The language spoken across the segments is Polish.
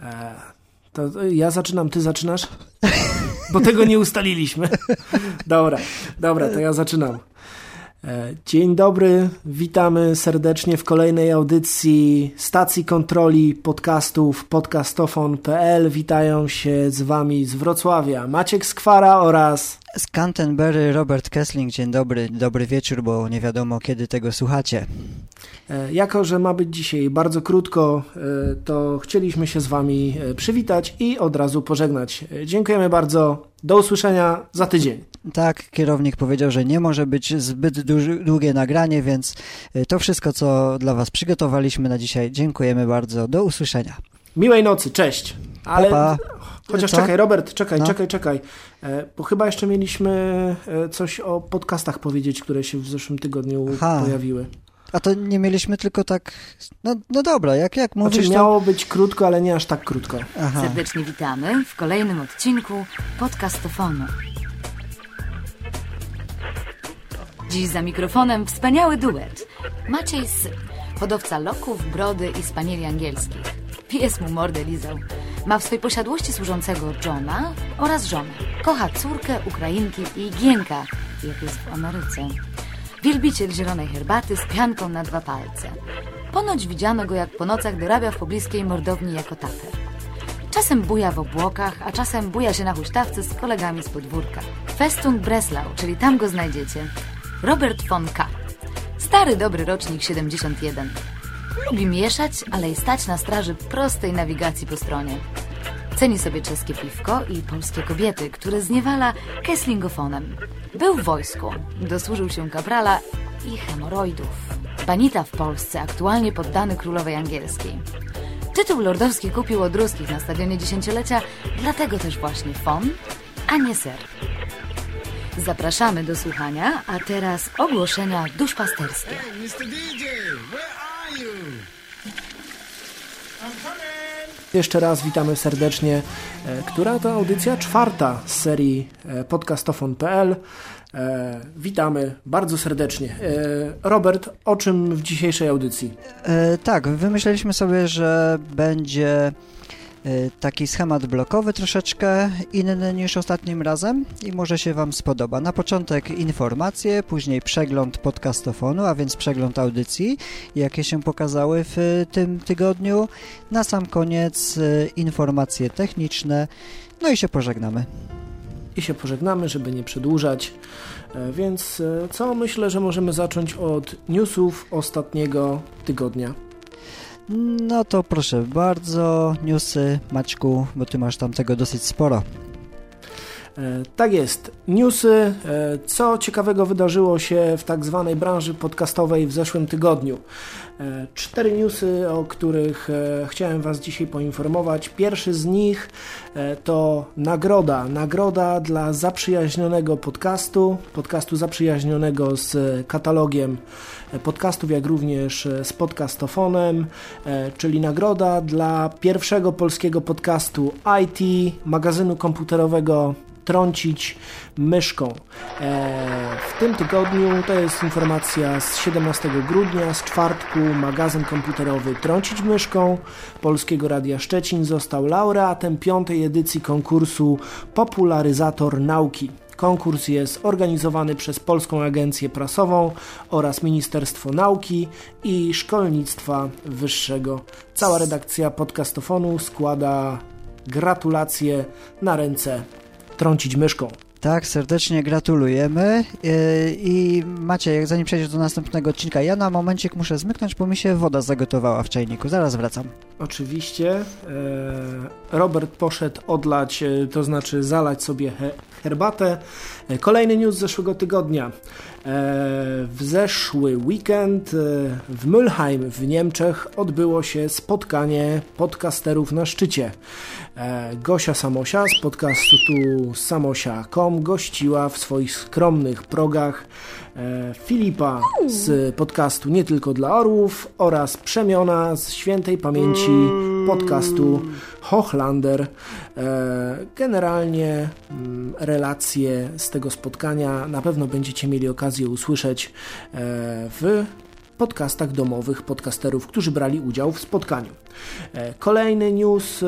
E, to ja zaczynam, ty zaczynasz? Bo tego nie ustaliliśmy. Dobra, dobra, to ja zaczynam. E, dzień dobry, witamy serdecznie w kolejnej audycji stacji kontroli podcastów podcastofon.pl. Witają się z Wami z Wrocławia Maciek Skwara oraz z Canterbury Robert Kessling. Dzień dobry, dobry wieczór, bo nie wiadomo kiedy tego słuchacie. E, jako, że ma być dzisiaj bardzo krótko, e, to chcieliśmy się z Wami przywitać i od razu pożegnać. Dziękujemy bardzo. Do usłyszenia za tydzień. Tak, kierownik powiedział, że nie może być zbyt duży, długie nagranie, więc y, to wszystko, co dla Was przygotowaliśmy na dzisiaj. Dziękujemy bardzo. Do usłyszenia. Miłej nocy, cześć. Ale pa, pa. chociaż Co? czekaj, Robert, czekaj, no. czekaj, czekaj. E, bo chyba jeszcze mieliśmy e, coś o podcastach powiedzieć, które się w zeszłym tygodniu Aha. pojawiły. A to nie mieliśmy tylko tak. No, no dobra, jak, jak mówisz. Znaczy, miało to... być krótko, ale nie aż tak krótko. Aha. Serdecznie witamy w kolejnym odcinku podcastofonu. Dziś za mikrofonem wspaniały duet. Maciej Syn, hodowca loków, brody i spanieli angielskich. Pies mu mordę lizał. Ma w swojej posiadłości służącego Johna oraz żonę. Kocha córkę, Ukrainki i Gienka, jak jest w Ameryce. Wielbiciel zielonej herbaty z pianką na dwa palce. Ponoć widziano go, jak po nocach dorabia w pobliskiej mordowni jako tater. Czasem buja w obłokach, a czasem buja się na huśtawce z kolegami z podwórka. Festung Breslau, czyli tam go znajdziecie. Robert von K. Stary, dobry rocznik 71. Lubi mieszać, ale i stać na straży prostej nawigacji po stronie. Ceni sobie czeskie piwko i polskie kobiety, które zniewala kesslingofonem. Był w wojsku, dosłużył się kaprala i hemoroidów. Banita w Polsce, aktualnie poddany królowej angielskiej. Tytuł lordowski kupił od ruskich na stadionie dziesięciolecia, dlatego też właśnie fon, a nie ser. Zapraszamy do słuchania, a teraz ogłoszenia duszpasterskie. Hey, Jeszcze raz witamy serdecznie. E, która to audycja? Czwarta z serii e, podcastofon.pl. E, witamy bardzo serdecznie. Robert, o czym w dzisiejszej audycji? E, tak, wymyśleliśmy sobie, że będzie taki schemat blokowy troszeczkę inny niż ostatnim razem i może się Wam spodoba. Na początek informacje, później przegląd podcastofonu, a więc przegląd audycji, jakie się pokazały w tym tygodniu. Na sam koniec y, informacje techniczne, no i się pożegnamy. I się pożegnamy, żeby nie przedłużać. E, więc e, co myślę, że możemy zacząć od newsów ostatniego tygodnia. No to proszę bardzo, newsy Maćku, bo ty masz tam tego dosyć sporo. E, tak jest. Newsy. E, co ciekawego wydarzyło się w tak zwanej branży podcastowej w zeszłym tygodniu? E, cztery newsy, o których chciałem Was dzisiaj poinformować. Pierwszy z nich to nagroda. Nagroda dla zaprzyjaźnionego podcastu, podcastu zaprzyjaźnionego z katalogiem podcastów, jak również z podcastofonem, czyli nagroda dla pierwszego polskiego podcastu IT, magazynu komputerowego trącić myszką. E, w tym tygodniu, to jest informacja z 17 grudnia, z czwartku, magazyn komputerowy Trącić myszką Polskiego Radia Szczecin został laureatem piątej edycji konkursu Popularyzator Nauki. Konkurs jest organizowany przez Polską Agencję Prasową oraz Ministerstwo Nauki i Szkolnictwa Wyższego. Cała redakcja podcastofonu składa gratulacje na ręce trącić myszką. Tak, serdecznie gratulujemy yy, i macie, jak zanim przejdziesz do następnego odcinka, ja na momencik muszę zmyknąć, bo mi się woda zagotowała w czajniku. Zaraz wracam. Oczywiście. E, Robert poszedł odlać, e, to znaczy zalać sobie herbatę. E, kolejny news z zeszłego tygodnia. W zeszły weekend w Mülheim w Niemczech odbyło się spotkanie podcasterów na szczycie. Gosia Samosia z podcastu Samosia.com gościła w swoich skromnych progach E, Filipa z podcastu Nie Tylko dla Orłów oraz Przemiona z świętej pamięci podcastu Hochlander. E, generalnie mm, relacje z tego spotkania na pewno będziecie mieli okazję usłyszeć e, w podcastach domowych podcasterów, którzy brali udział w spotkaniu. E, kolejny news e,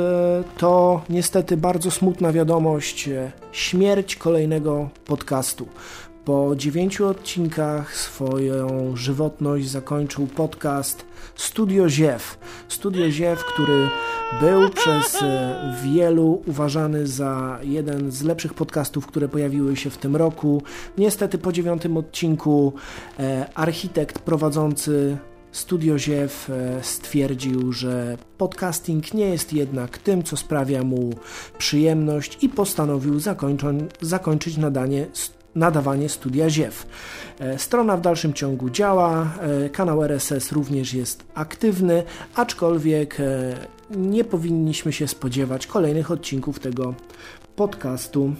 to niestety bardzo smutna wiadomość: śmierć kolejnego podcastu. Po dziewięciu odcinkach swoją żywotność zakończył podcast Studio Ziew. Studio Ziew, który był przez e, wielu uważany za jeden z lepszych podcastów, które pojawiły się w tym roku. Niestety po dziewiątym odcinku e, architekt prowadzący Studio Ziew e, stwierdził, że podcasting nie jest jednak tym, co sprawia mu przyjemność i postanowił zakończyć nadanie nadawanie studia Ziew. E, strona w dalszym ciągu działa, e, kanał RSS również jest aktywny, aczkolwiek e, nie powinniśmy się spodziewać kolejnych odcinków tego podcastu.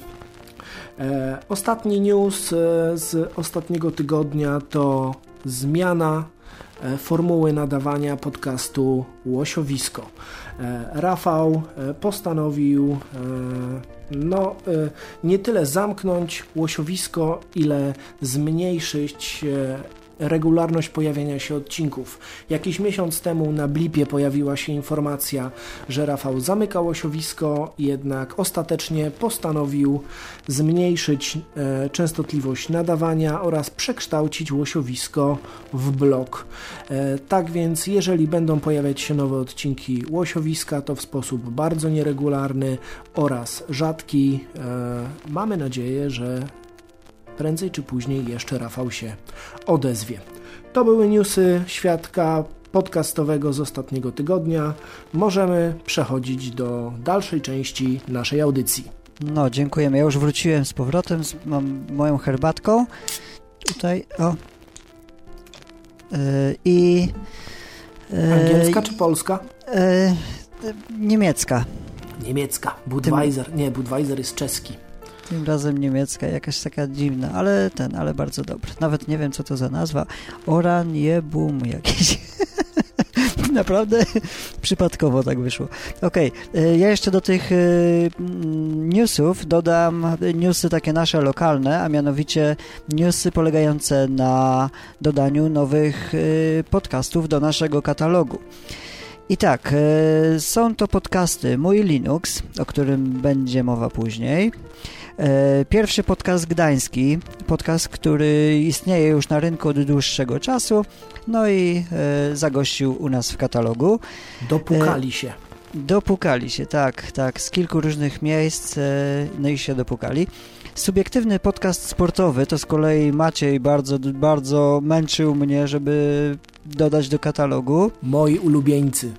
Ostatni news z ostatniego tygodnia to zmiana formuły nadawania podcastu Łosiowisko. Rafał postanowił no, nie tyle zamknąć łosiowisko, ile zmniejszyć regularność pojawiania się odcinków. Jakiś miesiąc temu na Blipie pojawiła się informacja, że Rafał zamykał osiowisko, jednak ostatecznie postanowił zmniejszyć e, częstotliwość nadawania oraz przekształcić łosiowisko w blok. E, tak więc, jeżeli będą pojawiać się nowe odcinki łosiowiska, to w sposób bardzo nieregularny oraz rzadki. E, mamy nadzieję, że prędzej czy później jeszcze Rafał się odezwie. To były newsy świadka podcastowego z ostatniego tygodnia. Możemy przechodzić do dalszej części naszej audycji. No, dziękujemy. Ja już wróciłem z powrotem, z, mam moją herbatką. Tutaj, o. Yy, I... Yy, Angielska czy polska? Yy, niemiecka. Niemiecka. Budweiser. Tym... Nie, Budweiser jest czeski. Tym razem niemiecka, jakaś taka dziwna, ale ten, ale bardzo dobry. Nawet nie wiem, co to za nazwa. Oraniebum jakiś. Naprawdę przypadkowo tak wyszło. Okej, okay. ja jeszcze do tych y, newsów dodam newsy takie nasze lokalne, a mianowicie newsy polegające na dodaniu nowych y, podcastów do naszego katalogu. I tak, są to podcasty Mój Linux, o którym będzie mowa później. E, pierwszy podcast gdański, podcast, który istnieje już na rynku od dłuższego czasu, no i e, zagościł u nas w katalogu. Dopukali się. Dopukali się, tak, tak, z kilku różnych miejsc, no i się dopukali. Subiektywny podcast sportowy to z kolei Maciej bardzo, bardzo męczył mnie, żeby dodać do katalogu. Moi ulubieńcy.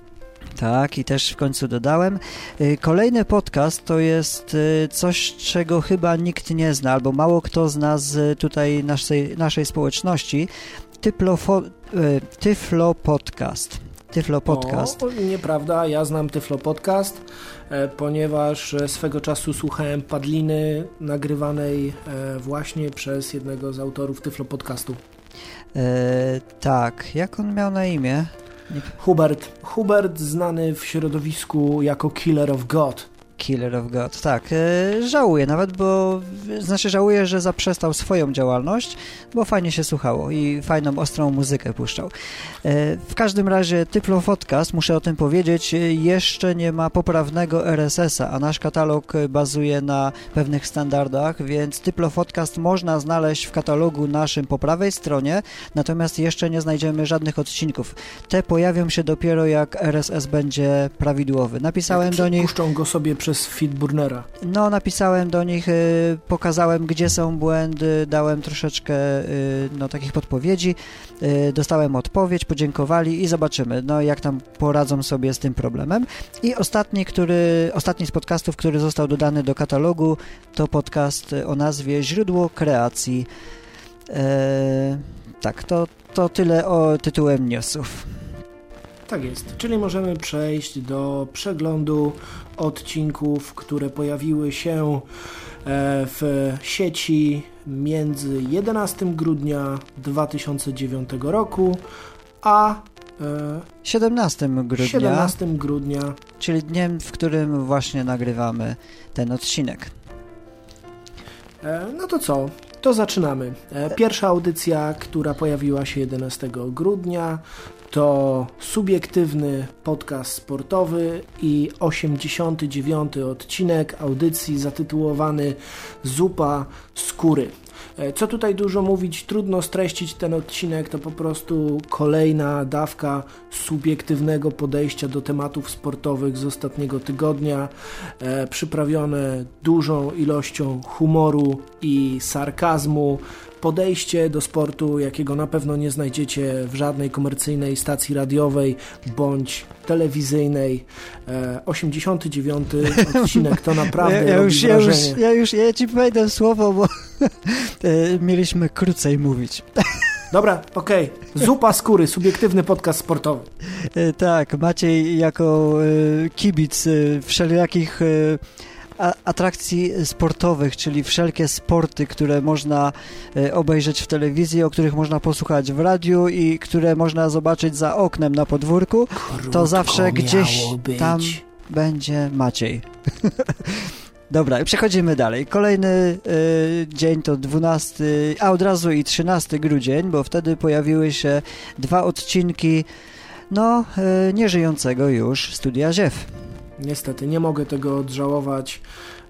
Tak, i też w końcu dodałem. Y, kolejny podcast to jest y, coś, czego chyba nikt nie zna, albo mało kto zna z tutaj naszej, naszej społeczności. Typlofo, y, Tyflo Podcast. Tyflo Podcast. Nieprawda, ja znam Tyflo Podcast, e, ponieważ e, swego czasu słuchałem padliny nagrywanej e, właśnie przez jednego z autorów Tyflo Podcastu. E, tak, jak on miał na imię? Hubert. Hubert znany w środowisku jako Killer of God. Killer of God, tak. E, żałuję nawet, bo znaczy żałuję, że zaprzestał swoją działalność, bo fajnie się słuchało i fajną, ostrą muzykę puszczał. E, w każdym razie Typlo Podcast, muszę o tym powiedzieć, jeszcze nie ma poprawnego RSS-a, a nasz katalog bazuje na pewnych standardach, więc Typlo Podcast można znaleźć w katalogu naszym po prawej stronie, natomiast jeszcze nie znajdziemy żadnych odcinków. Te pojawią się dopiero jak RSS będzie prawidłowy. Napisałem do nich... Puszczą go sobie przez przez Feedburnera. No, napisałem do nich, y, pokazałem, gdzie są błędy, dałem troszeczkę y, no, takich podpowiedzi, y, dostałem odpowiedź, podziękowali i zobaczymy, no, jak tam poradzą sobie z tym problemem. I ostatni, który, ostatni z podcastów, który został dodany do katalogu, to podcast o nazwie Źródło Kreacji. E, tak, to, to tyle o tytułem newsów. Tak jest, czyli możemy przejść do przeglądu odcinków, które pojawiły się e, w sieci między 11 grudnia 2009 roku a 17 e, grudnia. 17 grudnia. Czyli dniem, w którym właśnie nagrywamy ten odcinek. E, no to co? To zaczynamy. Pierwsza audycja, która pojawiła się 11 grudnia, to subiektywny podcast sportowy i 89 odcinek audycji zatytułowany Zupa skóry. E, co tutaj dużo mówić, trudno streścić ten odcinek, to po prostu kolejna dawka subiektywnego podejścia do tematów sportowych z ostatniego tygodnia, e, przyprawione dużą ilością humoru i sarkazmu, podejście do sportu, jakiego na pewno nie znajdziecie w żadnej komercyjnej stacji radiowej bądź telewizyjnej. 89 e, odcinek to naprawdę ja, ja już, ja już, ja już, ja ci wejdę słowo, bo e, mieliśmy krócej mówić. Dobra, okej. Okay. Zupa skóry, subiektywny podcast sportowy. E, tak, Maciej jako kibic wszelakich atrakcji sportowych, czyli wszelkie sporty, które można e, obejrzeć w telewizji, o których można posłuchać w radiu i które można zobaczyć za oknem na podwórku, Krótko to zawsze gdzieś tam będzie Maciej. Dobra, przechodzimy dalej. Kolejny y, dzień to 12, a od razu i 13 grudzień, bo wtedy pojawiły się dwa odcinki no, y, nieżyjącego już studia Ziew. Niestety, nie mogę tego odżałować.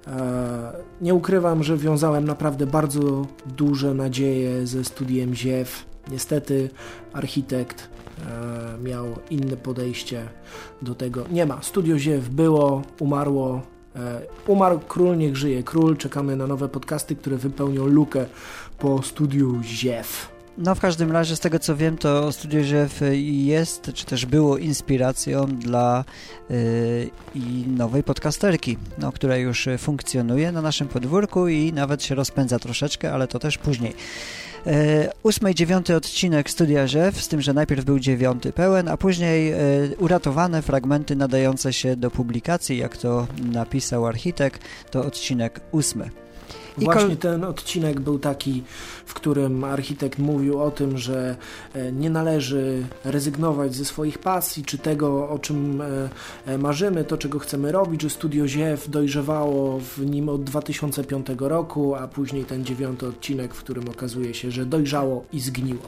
E, nie ukrywam, że wiązałem naprawdę bardzo duże nadzieje ze studiem Ziew. Niestety architekt e, miał inne podejście do tego. Nie ma. Studio Ziew było, umarło. E, umarł król, niech żyje król. Czekamy na nowe podcasty, które wypełnią lukę po studiu Ziew. No w każdym razie z tego co wiem to Studio Ziew jest, czy też było inspiracją dla yy, nowej podcasterki, no, która już funkcjonuje na naszym podwórku i nawet się rozpędza troszeczkę, ale to też później. Yy, ósmy i dziewiąty odcinek Studia Ziew, z tym, że najpierw był dziewiąty pełen, a później yy, uratowane fragmenty nadające się do publikacji, jak to napisał architekt, to odcinek ósmy. I Właśnie ten odcinek był taki, w którym architekt mówił o tym, że e, nie należy rezygnować ze swoich pasji, czy tego, o czym e, e, marzymy, to czego chcemy robić, że Studio Ziew dojrzewało w nim od 2005 roku, a później ten dziewiąty odcinek, w którym okazuje się, że dojrzało i zgniło.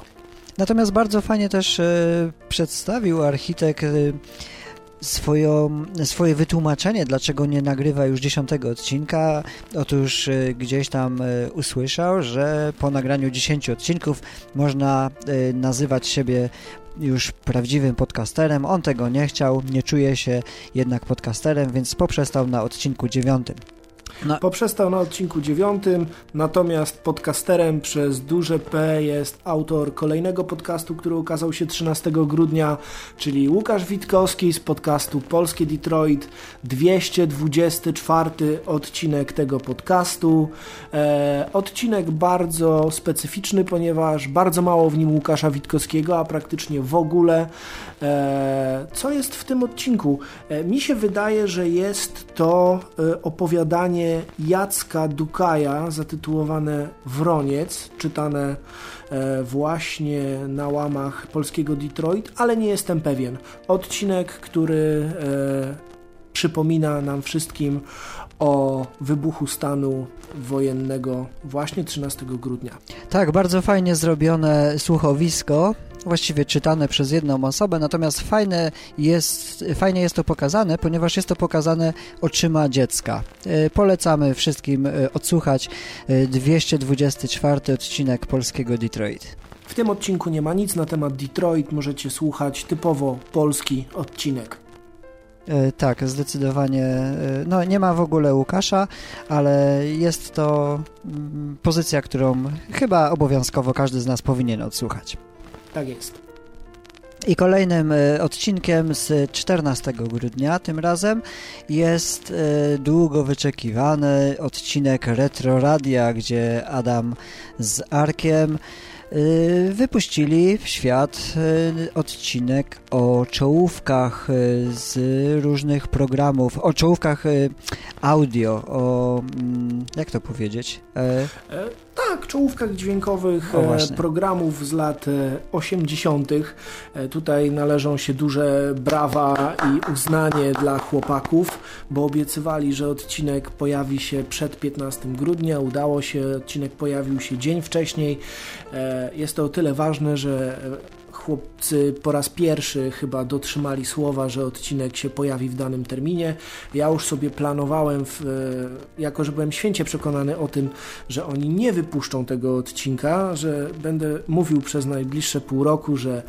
Natomiast bardzo fajnie też przedstawił architekt swoją, swoje wytłumaczenie, dlaczego nie nagrywa już dziesiątego odcinka. Otóż e, gdzieś tam e, usłyszał, że po nagraniu dziesięciu odcinków można e, nazywać siebie już prawdziwym podcasterem. On tego nie chciał, nie czuje się jednak podcasterem, więc poprzestał na odcinku dziewiątym. No. Poprzestał na odcinku dziewiątym, natomiast podcasterem przez duże P jest autor kolejnego podcastu, który ukazał się 13 grudnia, czyli Łukasz Witkowski z podcastu Polskie Detroit, 224 odcinek tego podcastu. E, odcinek bardzo specyficzny, ponieważ bardzo mało w nim Łukasza Witkowskiego, a praktycznie w ogóle. E, co jest w tym odcinku? E, mi się wydaje, że jest to e, opowiadanie Jacka Dukaja zatytułowane Wroniec, czytane właśnie na łamach polskiego Detroit, ale nie jestem pewien. Odcinek, który przypomina nam wszystkim o wybuchu stanu wojennego właśnie 13 grudnia. Tak, bardzo fajnie zrobione słuchowisko właściwie czytane przez jedną osobę, natomiast fajne jest, fajnie jest to pokazane, ponieważ jest to pokazane oczyma dziecka. E, polecamy wszystkim e, odsłuchać 224 e, odcinek polskiego Detroit. W tym odcinku nie ma nic na temat Detroit, możecie słuchać typowo polski odcinek. Tak, zdecydowanie. No, nie ma w ogóle Łukasza, ale jest to mm, pozycja, którą chyba obowiązkowo każdy z nas powinien odsłuchać. Tak jest. I kolejnym e, odcinkiem z 14 grudnia tym razem jest e, długo wyczekiwany odcinek Retro Radia, gdzie Adam z Arkiem e, wypuścili w świat odcinek o czołówkach z różnych programów, o czołówkach audio, o mm, jak to powiedzieć? Tak, czołówkach dźwiękowych O, programów z lat 80. Tutaj należą się duże brawa i uznanie dla chłopaków, bo obiecywali, że odcinek pojawi się przed 15 grudnia. Udało się, odcinek pojawił się dzień wcześniej. Jest to o tyle ważne, że chłopcy po raz pierwszy chyba dotrzymali słowa, że odcinek się pojawi w danym terminie. Ja już sobie planowałem, w, e, jako że byłem święcie przekonany o tym, że oni nie wypuszczą tego odcinka, że będę mówił przez najbliższe pół roku, że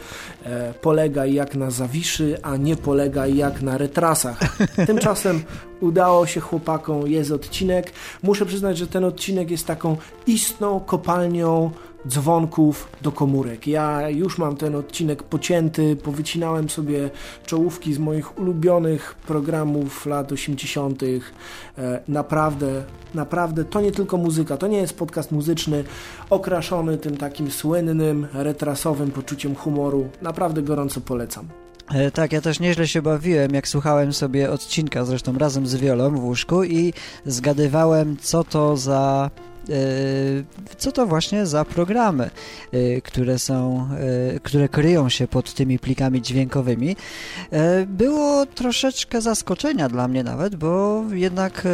e, polega jak na zawiszy, a nie polega jak na retrasach. Tymczasem udało się chłopakom, jest odcinek. Muszę przyznać, że ten odcinek jest taką istną kopalnią dzwonków do komórek. Ja już mam ten odcinek pocięty, powycinałem sobie czołówki z moich ulubionych programów lat 80. E, naprawdę, naprawdę to nie tylko muzyka, to nie jest podcast muzyczny okraszony tym takim słynnym, retrasowym poczuciem humoru. Naprawdę gorąco polecam. E, tak, ja też nieźle się bawiłem, jak słuchałem sobie odcinka, zresztą razem z Wiolą w łóżku i zgadywałem, co to za co to właśnie za programy, e, które są, e, które kryją się pod tymi plikami dźwiękowymi. Było troszeczkę zaskoczenia dla mnie nawet, bo jednak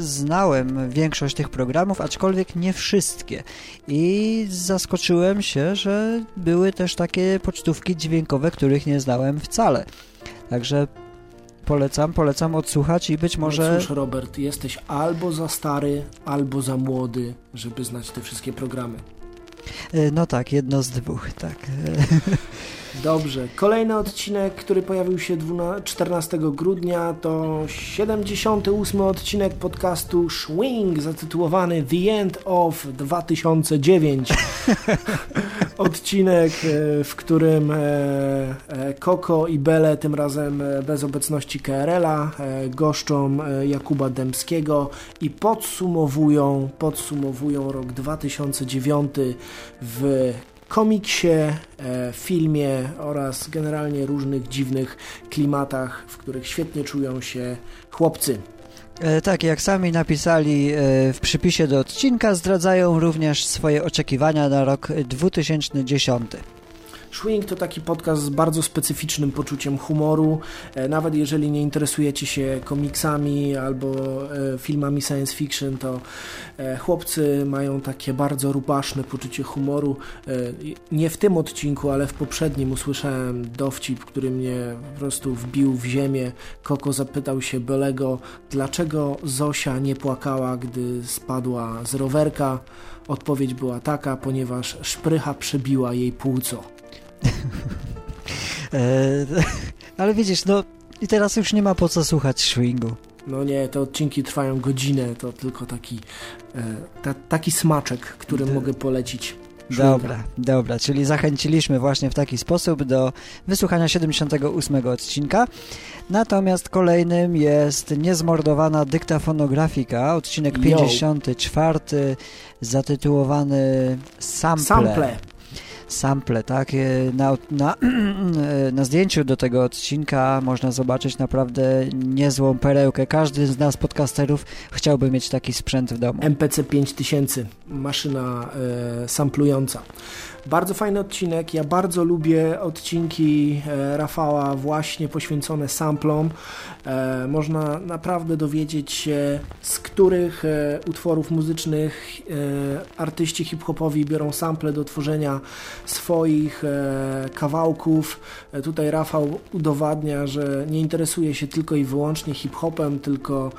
znałem większość tych programów, aczkolwiek nie wszystkie. I zaskoczyłem się, że były też takie pocztówki dźwiękowe, których nie znałem wcale. Także Polecam, polecam odsłuchać i być może... No cóż, Robert, jesteś albo za stary, albo za młody, żeby znać te wszystkie programy. E, no tak, jedno z dwóch, tak. Dobrze. Kolejny odcinek, który pojawił się 14 grudnia to 78 odcinek podcastu Swing zatytułowany The End of 2009. odcinek, e, w którym Koko e, i Bele, tym razem bez obecności KRL-a, goszczą Jakuba Dębskiego i podsumowują, podsumowują rok 2009 w komiksie, e, filmie oraz generalnie różnych dziwnych klimatach, w których świetnie czują się chłopcy. E, tak, jak sami napisali e, w przypisie do odcinka, zdradzają również swoje oczekiwania na rok 2010. Swing to taki podcast z bardzo specyficznym poczuciem humoru. E, nawet jeżeli nie interesujecie się komiksami albo e, filmami science fiction, to e, chłopcy mają takie bardzo rubaszne poczucie humoru. Nie w tym odcinku, ale w poprzednim usłyszałem dowcip, który mnie po prostu wbił w ziemię. Koko zapytał się Belego, dlaczego Zosia nie płakała, gdy spadła z rowerka. Odpowiedź była taka, ponieważ szprycha przebiła jej płuco. E, ale widzisz, no i teraz już nie ma po co słuchać swingu. No nie, te odcinki trwają godzinę, to tylko taki, e, ta, taki smaczek, którym D mogę polecić. Dobra, dobra, czyli zachęciliśmy właśnie w taki sposób do wysłuchania 78 odcinka. Natomiast kolejnym jest Niezmordowana dyktafonografika, odcinek Yo. 54, zatytułowany Sample. Sample sample, tak? Na, na, na zdjęciu do tego odcinka można zobaczyć naprawdę niezłą perełkę. Każdy z nas podcasterów chciałby mieć taki sprzęt w domu. MPC 5000, maszyna e, samplująca. Bardzo fajny odcinek. Ja bardzo lubię odcinki e, Rafała właśnie poświęcone samplom. E, można naprawdę dowiedzieć się, z których e, utworów muzycznych artyści hip-hopowi biorą sample do tworzenia swoich kawałków. Tutaj Rafał udowadnia, że nie interesuje się tylko i wyłącznie hip-hopem, tylko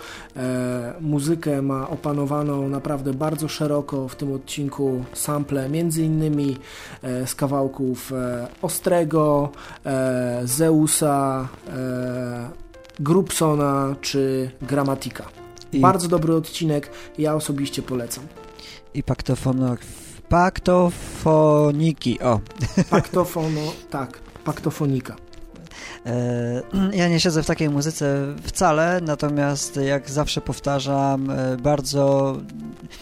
muzykę ma opanowaną naprawdę bardzo szeroko w tym odcinku sample, między innymi z kawałków e, Ostrego, e, Zeusa, Grubsona czy Gramatika. I... Bardzo dobry odcinek, ja osobiście polecam. I paktofono... paktofoniki, o. Paktofono, tak, paktofonika. E, ja nie siedzę w takiej muzyce wcale, natomiast jak zawsze powtarzam, e, bardzo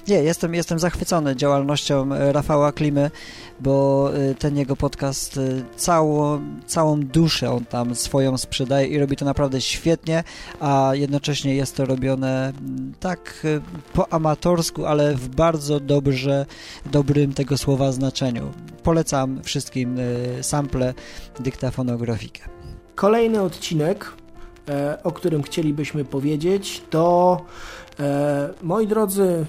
nie, jestem, jestem zachwycony działalnością Rafała Klimy, bo ten jego podcast całą, całą duszę on tam swoją sprzedaje i robi to naprawdę świetnie, a jednocześnie jest to robione tak po amatorsku, ale w bardzo dobrze, dobrym tego słowa znaczeniu. Polecam wszystkim sample dyktafonografikę. Kolejny odcinek, e, o którym chcielibyśmy powiedzieć, to e, moi drodzy,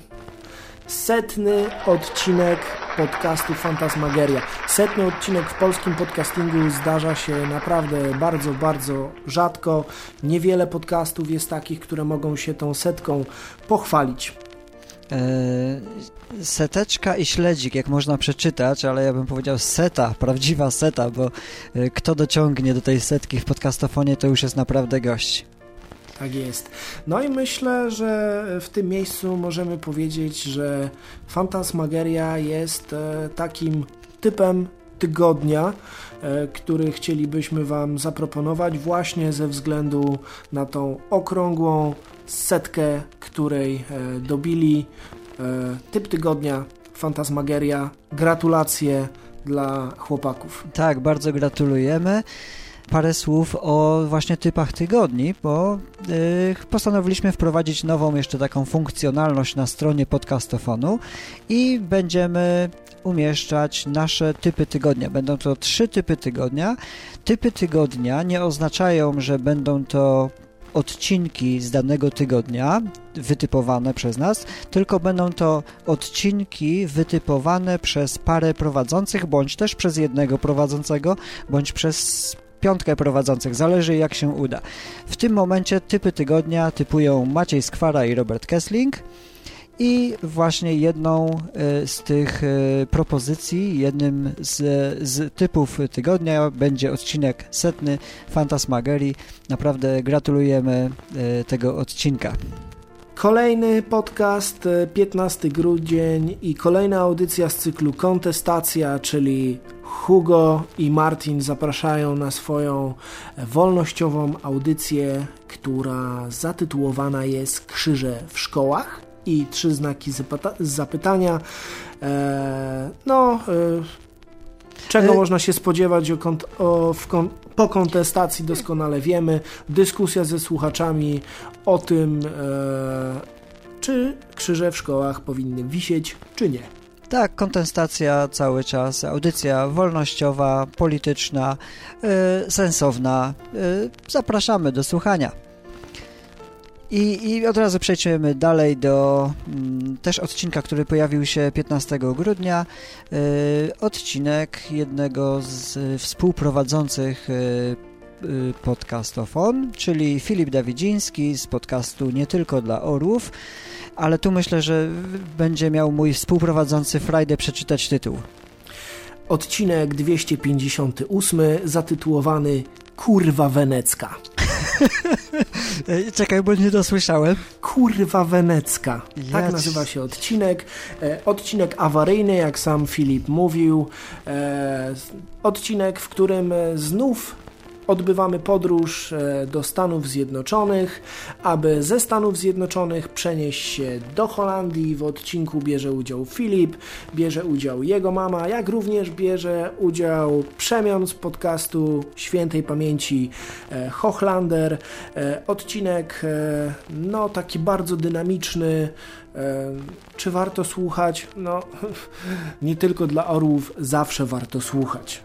setny odcinek podcastu Fantasmageria. Setny odcinek w polskim podcastingu zdarza się naprawdę bardzo, bardzo rzadko. Niewiele podcastów jest takich, które mogą się tą setką pochwalić. E, seteczka i śledzik, jak można przeczytać, ale ja bym powiedział seta, prawdziwa seta, bo e, kto dociągnie do tej setki w podcastofonie, to już jest naprawdę gość. Tak jest. No i myślę, że w tym miejscu możemy powiedzieć, że Fantasmageria jest e, takim typem tygodnia, który chcielibyśmy Wam zaproponować właśnie ze względu na tą okrągłą setkę, której e, dobili. E, typ tygodnia, Fantasmageria. Gratulacje dla chłopaków. Tak, bardzo gratulujemy parę słów o właśnie typach tygodni, bo yy, postanowiliśmy wprowadzić nową jeszcze taką funkcjonalność na stronie podcastofonu i będziemy umieszczać nasze typy tygodnia. Będą to trzy typy tygodnia. Typy tygodnia nie oznaczają, że będą to odcinki z danego tygodnia wytypowane przez nas, tylko będą to odcinki wytypowane przez parę prowadzących, bądź też przez jednego prowadzącego, bądź przez piątkę prowadzących, zależy jak się uda. W tym momencie typy tygodnia typują Maciej Skwara i Robert Kessling, i właśnie jedną e, z tych e, propozycji, jednym z, z typów tygodnia będzie odcinek setny Fantasmagerii. Naprawdę gratulujemy e, tego odcinka. Kolejny podcast, 15 grudzień i kolejna audycja z cyklu Kontestacja, czyli Hugo i Martin zapraszają na swoją wolnościową audycję, która zatytułowana jest Krzyże w szkołach i trzy znaki zapytania. E, no, e, czego e... można się spodziewać o, o, kon po kontestacji doskonale wiemy. Dyskusja ze słuchaczami o tym, e, czy krzyże w szkołach powinny wisieć, czy nie. Tak, kontestacja cały czas, audycja wolnościowa, polityczna, e, sensowna. E, zapraszamy do słuchania. I, I, od razu przejdziemy dalej do mm, też odcinka, który pojawił się 15 grudnia. Y, odcinek jednego z współprowadzących y, y, podcastofon, czyli Filip Dawidziński z podcastu Nie Tylko dla Orłów, ale tu myślę, że będzie miał mój współprowadzący Friday przeczytać tytuł. Odcinek 258 zatytułowany Kurwa Wenecka. Czekaj, bo nie dosłyszałem. Kurwa Wenecka. Tak nazywa się odcinek. E, odcinek awaryjny, jak sam Filip mówił. E, odcinek, w którym znów odbywamy podróż e, do Stanów Zjednoczonych, aby ze Stanów Zjednoczonych przenieść się do Holandii. W odcinku bierze udział Filip, bierze udział jego mama, jak również bierze udział Przemian z podcastu Świętej Pamięci e, Hochlander. E, odcinek no taki bardzo dynamiczny, czy warto słuchać? No, nie tylko dla orłów, zawsze warto słuchać.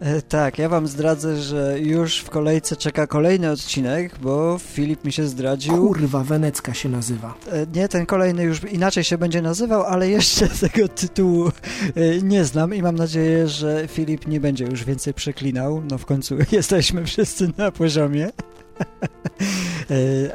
E, tak, ja wam zdradzę, że już w kolejce czeka kolejny odcinek, bo Filip mi się zdradził. Kurwa, Wenecka się nazywa. E, nie, ten kolejny już inaczej się będzie nazywał, ale jeszcze tego tytułu e, nie znam i mam nadzieję, że Filip nie będzie już więcej przeklinał. No w końcu jesteśmy wszyscy na poziomie.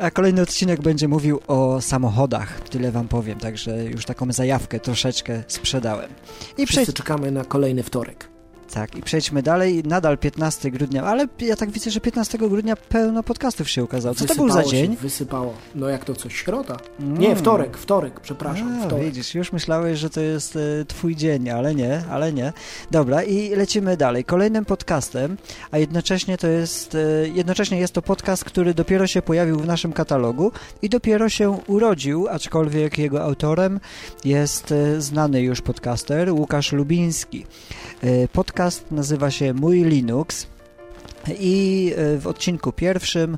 A kolejny odcinek będzie mówił o samochodach, tyle wam powiem, także już taką zajawkę troszeczkę sprzedałem. I Wszyscy czekamy na kolejny wtorek. Tak, i przejdźmy dalej. Nadal 15 grudnia, ale ja tak widzę, że 15 grudnia pełno podcastów się ukazało. Co to był za dzień? Się, wysypało. No jak to co, środa? Mm. Nie, wtorek, wtorek, przepraszam. A, wtorek. Widzisz, już myślałeś, że to jest e, twój dzień, ale nie, ale nie. Dobra, i lecimy dalej. Kolejnym podcastem, a jednocześnie to jest, e, jednocześnie jest to podcast, który dopiero się pojawił w naszym katalogu i dopiero się urodził, aczkolwiek jego autorem jest e, znany już podcaster Łukasz Lubiński. E, podcast nazywa się Mój Linux. I e, w odcinku pierwszym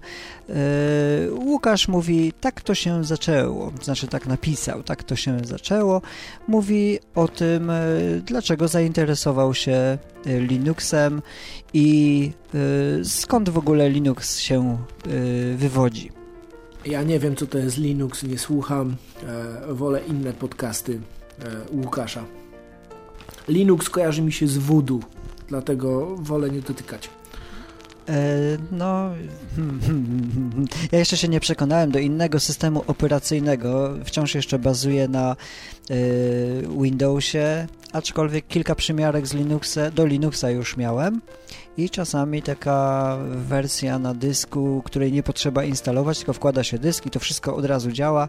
Łukasz mówi, tak to się zaczęło, znaczy tak napisał, tak to się zaczęło. Mówi o tym, dlaczego zainteresował się Linuxem i skąd w ogóle Linux się wywodzi. Ja nie wiem, co to jest Linux, nie słucham. E, wolę inne podcasty e, Łukasza. Linux kojarzy mi się z voodoo, dlatego wolę nie dotykać. E, no, ja jeszcze się nie przekonałem do innego systemu operacyjnego. Wciąż jeszcze bazuje na e, Windowsie, aczkolwiek kilka przymiarek z Linuxa, do Linuxa już miałem i czasami taka wersja na dysku, której nie potrzeba instalować, tylko wkłada się dysk i to wszystko od razu działa,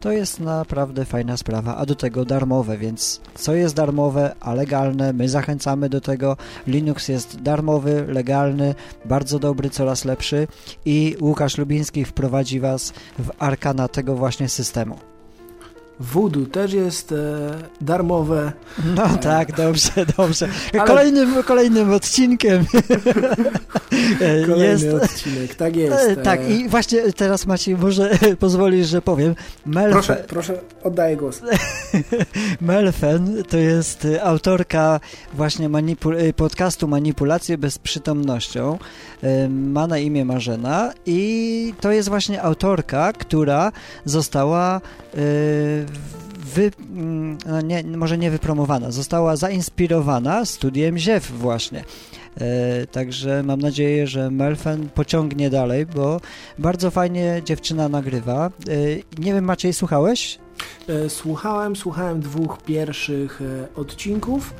to jest naprawdę fajna sprawa, a do tego darmowe, więc co jest darmowe, a legalne, my zachęcamy do tego. Linux jest darmowy, legalny, bardzo dobry, coraz lepszy i Łukasz Lubiński wprowadzi Was w arkana tego właśnie systemu. Voodoo też jest e, darmowe. No e. tak, dobrze, dobrze. Ale... Kolejnym, kolejnym odcinkiem Kolejny jest... odcinek, tak jest. E, tak, i właśnie teraz Maciej, może pozwolisz, że powiem. Melfe... Proszę, proszę, oddaję głos. Melfen to jest autorka właśnie manipul podcastu Manipulacje bez przytomnością. E, ma na imię Marzena i to jest właśnie autorka, która została wy, no nie, może nie wypromowana, została zainspirowana studiem ZIEW właśnie. E, także mam nadzieję, że Melfen pociągnie dalej, bo bardzo fajnie dziewczyna nagrywa. E, nie wiem, Maciej, słuchałeś? E, słuchałem, słuchałem dwóch pierwszych e, odcinków,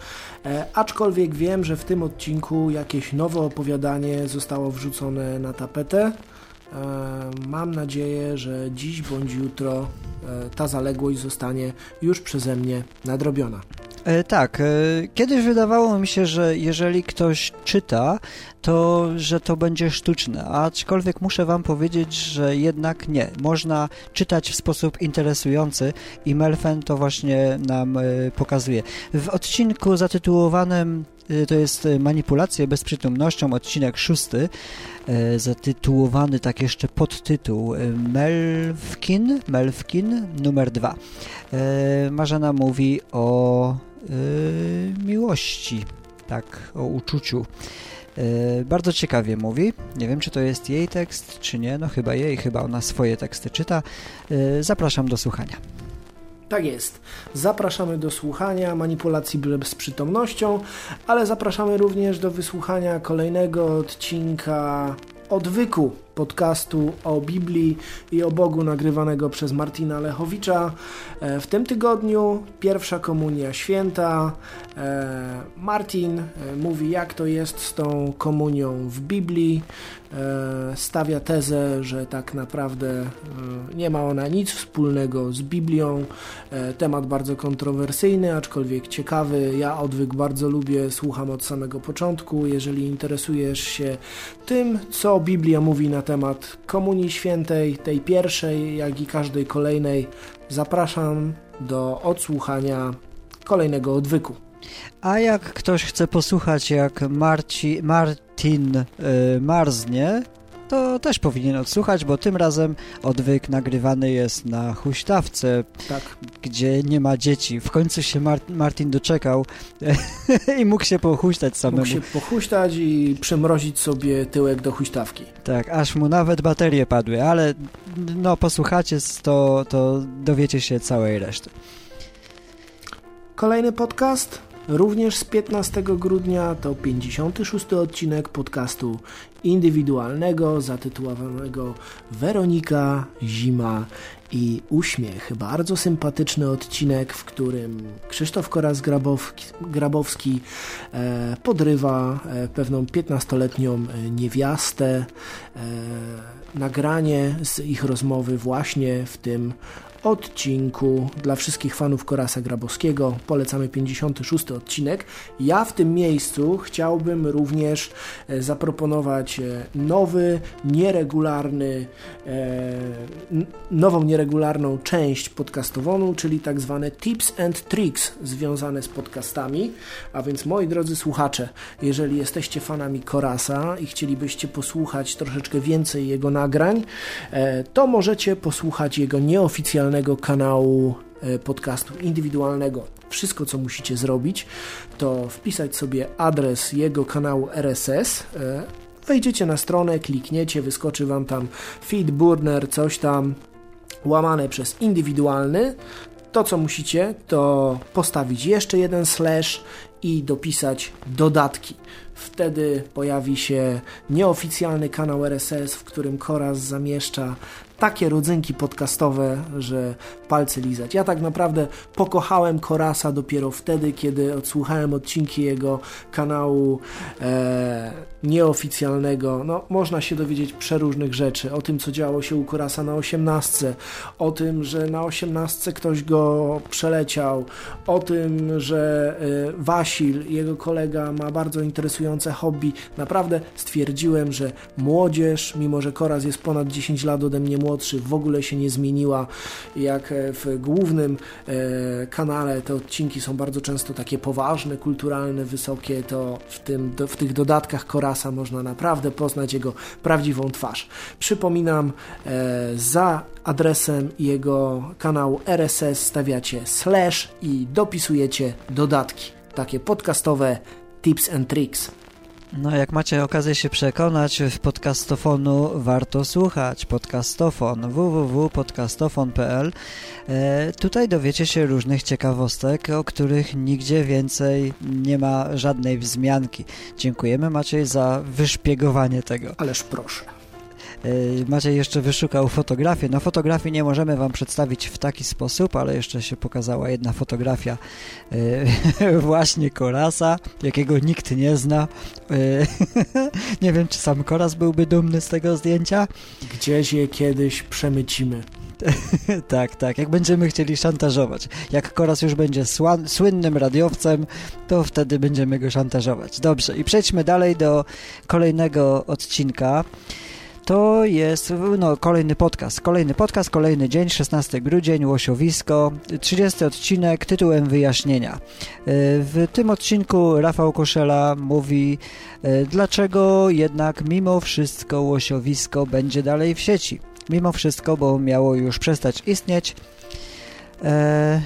e, aczkolwiek wiem, że w tym odcinku jakieś nowe opowiadanie zostało wrzucone na tapetę. Mam nadzieję, że dziś bądź jutro ta zaległość zostanie już przeze mnie nadrobiona. E, tak, e, kiedyś wydawało mi się, że jeżeli ktoś czyta, to że to będzie sztuczne, aczkolwiek muszę Wam powiedzieć, że jednak nie. Można czytać w sposób interesujący i Melfen to właśnie nam e, pokazuje. W odcinku zatytułowanym to jest Manipulacje bezprzytomnością, odcinek szósty, zatytułowany tak jeszcze podtytuł Melfkin, Melfkin numer dwa. Marzena mówi o Y, miłości, tak, o uczuciu. Y, bardzo ciekawie mówi. Nie wiem, czy to jest jej tekst, czy nie. No chyba jej, chyba ona swoje teksty czyta. Y, zapraszam do słuchania. Tak jest. Zapraszamy do słuchania manipulacji z przytomnością, ale zapraszamy również do wysłuchania kolejnego odcinka odwyku podcastu o Biblii i o Bogu nagrywanego przez Martina Lechowicza. E, w tym tygodniu pierwsza komunia święta. E, Martin e, mówi, jak to jest z tą komunią w Biblii. Stawia tezę, że tak naprawdę nie ma ona nic wspólnego z Biblią. Temat bardzo kontrowersyjny, aczkolwiek ciekawy. Ja odwyk bardzo lubię, słucham od samego początku. Jeżeli interesujesz się tym, co Biblia mówi na temat Komunii Świętej, tej pierwszej, jak i każdej kolejnej, zapraszam do odsłuchania kolejnego odwyku. A jak ktoś chce posłuchać, jak Marci, Martin y, marznie, to też powinien odsłuchać, bo tym razem odwyk nagrywany jest na huśtawce, tak. gdzie nie ma dzieci. W końcu się Mar Martin doczekał i mógł się pochuśtać samemu. Mógł się pochuśtać i przemrozić sobie tyłek do huśtawki. Tak, aż mu nawet baterie padły, ale no posłuchacie, to, to dowiecie się całej reszty. Kolejny podcast Również z 15 grudnia to 56 odcinek podcastu indywidualnego zatytułowanego Weronika, Zima i uśmiech. Bardzo sympatyczny odcinek, w którym Krzysztof Koras-Grabowski e, podrywa e, pewną 15-letnią niewiastę. Nagranie z ich rozmowy właśnie w tym odcinku dla wszystkich fanów Korasa Grabowskiego. Polecamy 56 odcinek. Ja w tym miejscu chciałbym również e, zaproponować e, nowy, nieregularny, e, nową nieregularną część podcastową, czyli tak zwane tips and tricks związane z podcastami. A więc moi drodzy słuchacze, jeżeli jesteście fanami Korasa i chcielibyście posłuchać troszeczkę więcej jego nagrań, to możecie posłuchać jego nieoficjalnego kanału e, podcastu indywidualnego. Wszystko, co musicie zrobić, to wpisać sobie adres jego kanału RSS. E, wejdziecie na stronę, klikniecie, wyskoczy Wam tam feed burner, coś tam łamane przez indywidualny. To, co musicie, to postawić jeszcze jeden slash i dopisać dodatki. Wtedy pojawi się nieoficjalny kanał RSS, w którym Koraz zamieszcza takie rodzynki podcastowe, że palce lizać. Ja tak naprawdę pokochałem Korasa dopiero wtedy, kiedy odsłuchałem odcinki jego kanału e, nieoficjalnego. No, można się dowiedzieć przeróżnych rzeczy. O tym, co działo się u Korasa na osiemnastce, o tym, że na osiemnastce ktoś go przeleciał, o tym, że e, Wasil, jego kolega, ma bardzo interesujące hobby. Naprawdę stwierdziłem, że młodzież, mimo że Koras jest ponad 10 lat ode mnie młodszy, w ogóle się nie zmieniła. Jak e, w głównym e, kanale te odcinki są bardzo często takie poważne, kulturalne, wysokie, to w, tym, w tych dodatkach Korasa można naprawdę poznać jego prawdziwą twarz. Przypominam, e, za adresem jego kanału RSS stawiacie slash i dopisujecie dodatki, takie podcastowe tips and tricks. No, jak macie okazję się przekonać, w podcastofonu warto słuchać. Podcastofon www.podcastofon.pl e, Tutaj dowiecie się różnych ciekawostek, o których nigdzie więcej nie ma żadnej wzmianki. Dziękujemy Maciej za wyszpiegowanie tego. Ależ proszę. E, Maciej jeszcze wyszukał fotografię. No fotografii nie możemy Wam przedstawić w taki sposób, ale jeszcze się pokazała jedna fotografia e, właśnie Korasa, jakiego nikt nie zna. E, nie wiem, czy sam Koras byłby dumny z tego zdjęcia. Gdzieś je kiedyś przemycimy. tak, tak. Jak będziemy chcieli szantażować. Jak Koras już będzie słynnym radiowcem, to wtedy będziemy go szantażować. Dobrze, i przejdźmy dalej do kolejnego odcinka to jest no, kolejny podcast. Kolejny podcast, kolejny dzień, 16 grudzień, Łosiowisko, 30 odcinek tytułem wyjaśnienia. E, w tym odcinku Rafał Koszela mówi, e, dlaczego jednak mimo wszystko Łosiowisko będzie dalej w sieci. Mimo wszystko, bo miało już przestać istnieć. E,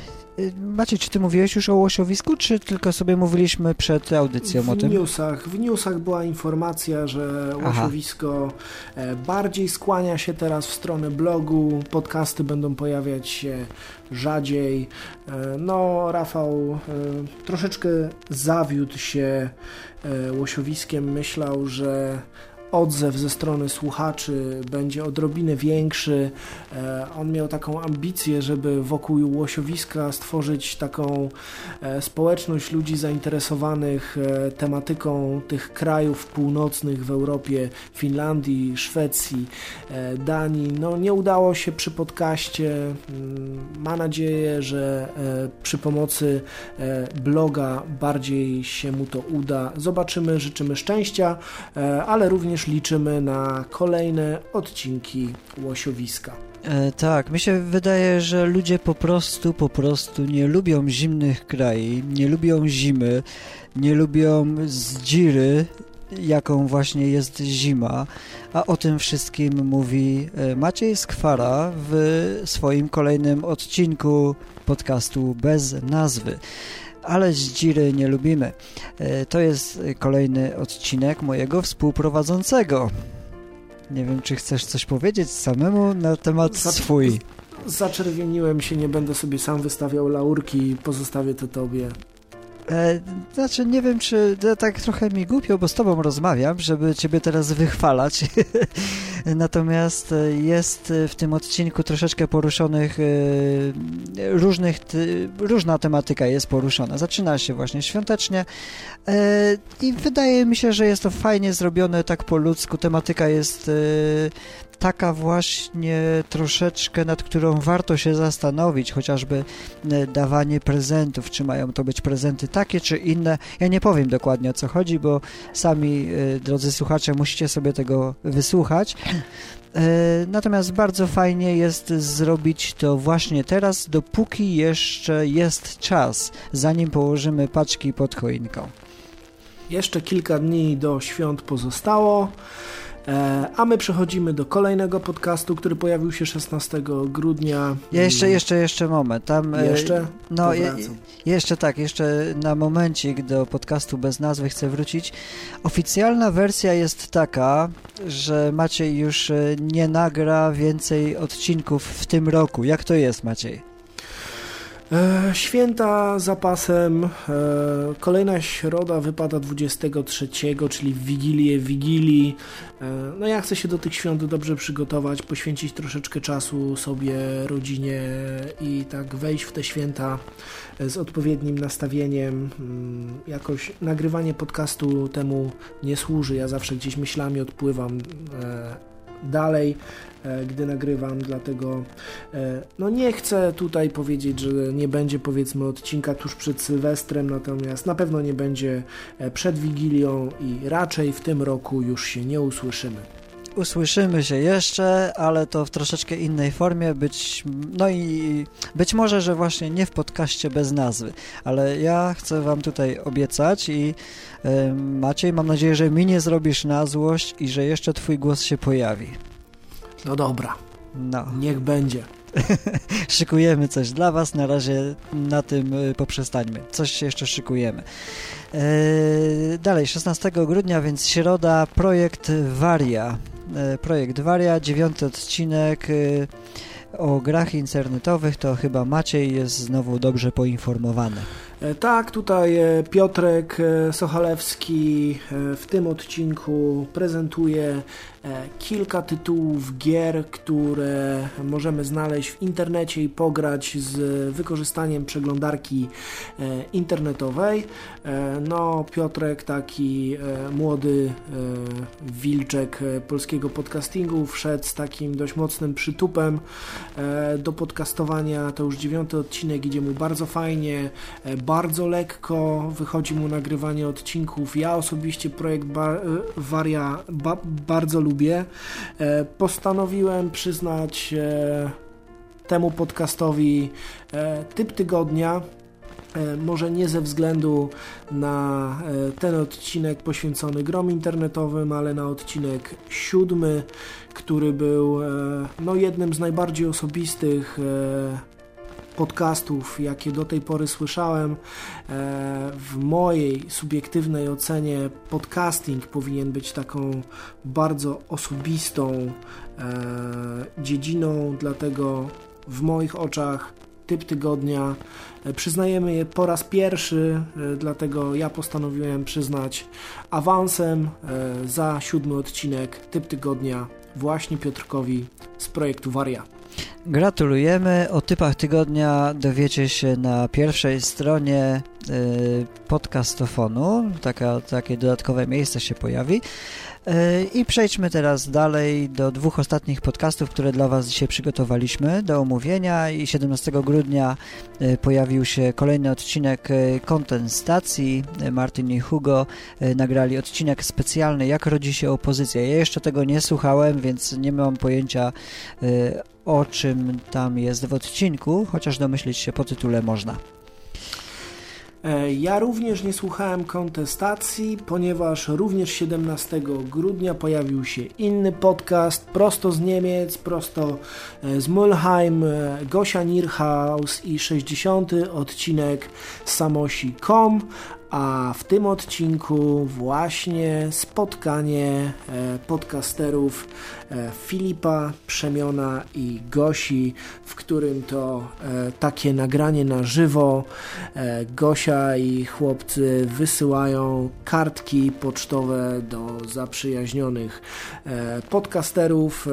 Macie, czy ty mówiłeś już o łosiowisku, czy tylko sobie mówiliśmy przed audycją w o tym? Newsach, w newsach była informacja, że łosiowisko Aha. E, bardziej skłania się teraz w stronę blogu, podcasty będą pojawiać się rzadziej. E, no, Rafał e, troszeczkę zawiódł się łosiowiskiem, myślał, że odzew ze strony słuchaczy będzie odrobinę większy. E, on miał taką ambicję, żeby wokół łosiowiska stworzyć taką e, społeczność ludzi zainteresowanych e, tematyką tych krajów północnych w Europie, Finlandii, Szwecji, Danii. No nie udało się przy podcaście. Mm, ma nadzieję, że przy pomocy bloga bardziej się mu to uda. Zobaczymy, życzymy szczęścia, ale również również liczymy na kolejne odcinki Łosiowiska. E, tak, mi się wydaje, że ludzie po prostu, po prostu nie lubią zimnych krajów, nie lubią zimy, nie lubią zdziry, jaką właśnie jest zima, a o tym wszystkim mówi e, Maciej Skwara w swoim kolejnym odcinku podcastu bez nazwy ale zdziry nie lubimy. E, to jest kolejny odcinek mojego współprowadzącego. Nie wiem, czy chcesz coś powiedzieć samemu na temat swój. Zaczerwieniłem się, nie będę sobie sam wystawiał laurki, pozostawię to tobie. E, znaczy, nie wiem, czy tak trochę mi głupio, bo z tobą rozmawiam, żeby ciebie teraz wychwalać. Natomiast jest w tym odcinku troszeczkę poruszonych różnych, różna tematyka jest poruszona. Zaczyna się właśnie świątecznie i wydaje mi się, że jest to fajnie zrobione tak po ludzku. Tematyka jest taka właśnie troszeczkę, nad którą warto się zastanowić, chociażby e, dawanie prezentów, czy mają to być prezenty takie, czy inne. Ja nie powiem dokładnie o co chodzi, bo sami, e, drodzy słuchacze, musicie sobie tego wysłuchać. E, natomiast bardzo fajnie jest zrobić to właśnie teraz, dopóki jeszcze jest czas, zanim położymy paczki pod choinką. Jeszcze kilka dni do świąt pozostało. E, a my przechodzimy do kolejnego podcastu, który pojawił się 16 grudnia. Ja jeszcze, jeszcze, jeszcze moment. Tam, e, jeszcze? No, je, jeszcze tak, jeszcze na momencik do podcastu bez nazwy chcę wrócić. Oficjalna wersja jest taka, że Maciej już e, nie nagra więcej odcinków w tym roku. Jak to jest, Maciej? E, święta zapasem. E, kolejna środa wypada 23, czyli w Wigilię Wigilii. E, no ja chcę się do tych świąt dobrze przygotować, poświęcić troszeczkę czasu sobie, rodzinie i tak wejść w te święta z odpowiednim nastawieniem. Mm, jakoś nagrywanie podcastu temu nie służy. Ja zawsze gdzieś myślami odpływam dalej, e, gdy nagrywam, dlatego e, no nie chcę tutaj powiedzieć, że nie będzie powiedzmy odcinka tuż przed Sylwestrem, natomiast na pewno nie będzie e, przed Wigilią i raczej w tym roku już się nie usłyszymy. Usłyszymy się jeszcze, ale to w troszeczkę innej formie, być, no i być może, że właśnie nie w podcaście bez nazwy, ale ja chcę Wam tutaj obiecać i Maciej, mam nadzieję, że mi nie zrobisz na złość i że jeszcze Twój głos się pojawi. No dobra. No. Niech będzie. szykujemy coś dla Was, na razie na tym y, poprzestańmy. Coś jeszcze szykujemy. Eee, dalej, 16 grudnia, więc środa, projekt Varia. Eee, projekt Varia, dziewiąty odcinek. Eee, o grach internetowych to chyba Maciej jest znowu dobrze poinformowany. E, tak, tutaj e, Piotrek e, Sochalewski w tym odcinku prezentuje kilka tytułów gier, które możemy znaleźć w internecie i pograć z wykorzystaniem przeglądarki internetowej. No, Piotrek, taki młody wilczek polskiego podcastingu, wszedł z takim dość mocnym przytupem do podcastowania. To już dziewiąty odcinek, idzie mu bardzo fajnie bardzo lekko, wychodzi mu nagrywanie odcinków. Ja osobiście projekt bar, Waria ba, bardzo lubię. E, postanowiłem przyznać e, temu podcastowi e, typ tygodnia. Może nie ze względu na ten odcinek poświęcony grom internetowym, ale na odcinek siódmy, który był no, jednym z najbardziej osobistych podcastów, jakie do tej pory słyszałem, e, w mojej subiektywnej ocenie podcasting powinien być taką bardzo osobistą e, dziedziną, dlatego w moich oczach typ tygodnia e, przyznajemy je po raz pierwszy, dlatego ja postanowiłem przyznać awansem za siódmy odcinek typ tygodnia właśnie Piotrkowi z projektu Waria. Gratulujemy. O typach tygodnia dowiecie się na pierwszej stronie podcastofonu. Taka, takie dodatkowe miejsce się pojawi. E, I przejdźmy teraz dalej do dwóch ostatnich podcastów, które dla Was dzisiaj przygotowaliśmy do omówienia. I 17 grudnia e, pojawił się kolejny odcinek Content e, Stacji. Martin i Hugo nagrali odcinek specjalny Jak rodzi się opozycja. Ja jeszcze tego nie słuchałem, więc nie mam pojęcia o czym tam jest w odcinku, chociaż domyślić się po tytule można. E, ja również nie słuchałem kontestacji, ponieważ również 17 grudnia pojawił się inny podcast prosto z Niemiec, prosto e, z Mulheim, e, Gosia Nierhaus i 60. odcinek Samosi.com, A w tym odcinku właśnie spotkanie e, podcasterów e, Filipa, Przemiona i Gosi, w którym to e, takie nagranie na żywo. Gosia i chłopcy wysyłają kartki pocztowe do zaprzyjaźnionych podcasterów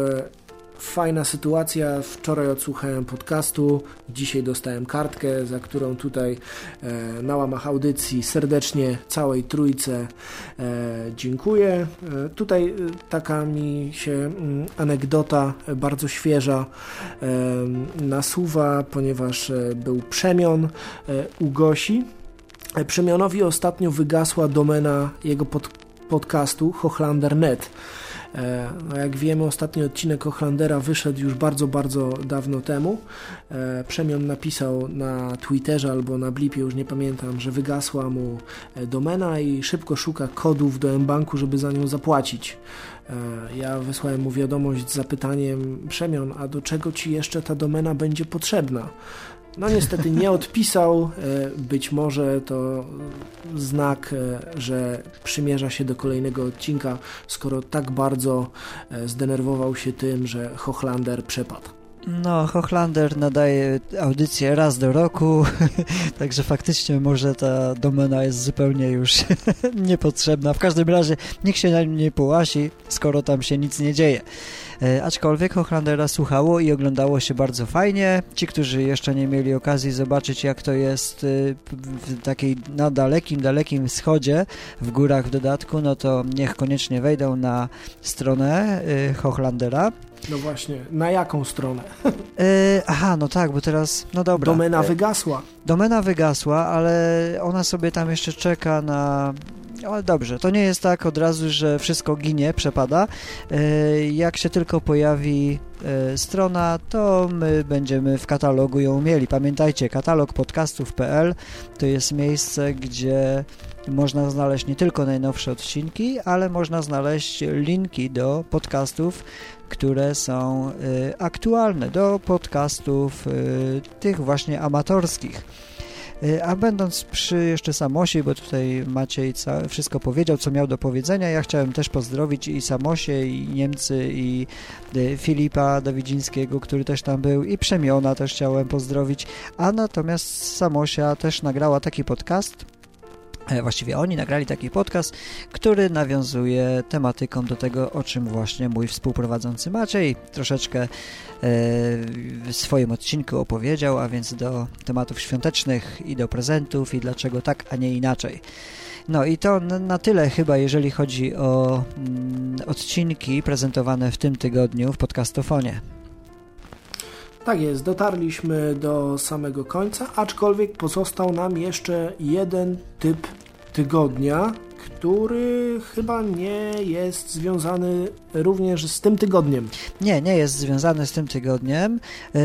Fajna sytuacja. Wczoraj odsłuchałem podcastu, dzisiaj dostałem kartkę, za którą tutaj e, na łamach audycji serdecznie całej trójce e, dziękuję. E, tutaj e, taka mi się mm, anegdota bardzo świeża e, nasuwa, ponieważ e, był przemion u Gosi. Przemionowi ostatnio wygasła domena jego pod, podcastu Hochlander.net. E, no jak wiemy, ostatni odcinek Hochlandera wyszedł już bardzo, bardzo dawno temu. E, Przemian napisał na Twitterze albo na Blipie, już nie pamiętam, że wygasła mu e, domena i szybko szuka kodów do mBanku, żeby za nią zapłacić. Ja wysłałem mu wiadomość z zapytaniem Przemian, a do czego ci jeszcze ta domena będzie potrzebna? No niestety nie odpisał. E, być może to znak, e, że przymierza się do kolejnego odcinka, skoro tak bardzo e, zdenerwował się tym, że Hochlander przepadł. No, Hochlander nadaje audycję raz do roku, także faktycznie może ta domena jest zupełnie już niepotrzebna. W każdym razie nikt się na nim nie połasi, skoro tam się nic nie dzieje. E, aczkolwiek Hochlandera słuchało i oglądało się bardzo fajnie. Ci, którzy jeszcze nie mieli okazji zobaczyć, jak to jest e, w takiej na dalekim, dalekim wschodzie, w górach w dodatku, no to niech koniecznie wejdą na stronę e, Hochlandera. No właśnie, na jaką stronę? E, aha, no tak, bo teraz, no dobra. Domena wygasła. Domena wygasła, ale ona sobie tam jeszcze czeka na ale dobrze, to nie jest tak od razu, że wszystko ginie, przepada. E, jak się tylko pojawi e, strona, to my będziemy w katalogu ją mieli. Pamiętajcie, katalog podcastów.pl to jest miejsce, gdzie można znaleźć nie tylko najnowsze odcinki, ale można znaleźć linki do podcastów, które są e, aktualne, do podcastów tych właśnie amatorskich. Y, a będąc przy jeszcze Samosie, bo tutaj Maciej wszystko powiedział, co miał do powiedzenia, ja chciałem też pozdrowić i Samosie, i Niemcy, i y, Filipa Dawidzińskiego, który też tam był, i Przemiona też chciałem pozdrowić, a natomiast Samosia też nagrała taki podcast, właściwie oni nagrali taki podcast, który nawiązuje tematyką do tego, o czym właśnie mój współprowadzący Maciej troszeczkę e, w swoim odcinku opowiedział, a więc do tematów świątecznych i do prezentów i dlaczego tak, a nie inaczej. No i to na tyle chyba, jeżeli chodzi o mm, odcinki prezentowane w tym tygodniu w podcastofonie. Tak jest, dotarliśmy do samego końca, aczkolwiek pozostał nam jeszcze jeden typ tygodnia, który chyba nie jest związany również z tym tygodniem. Nie, nie jest związany z tym tygodniem. E,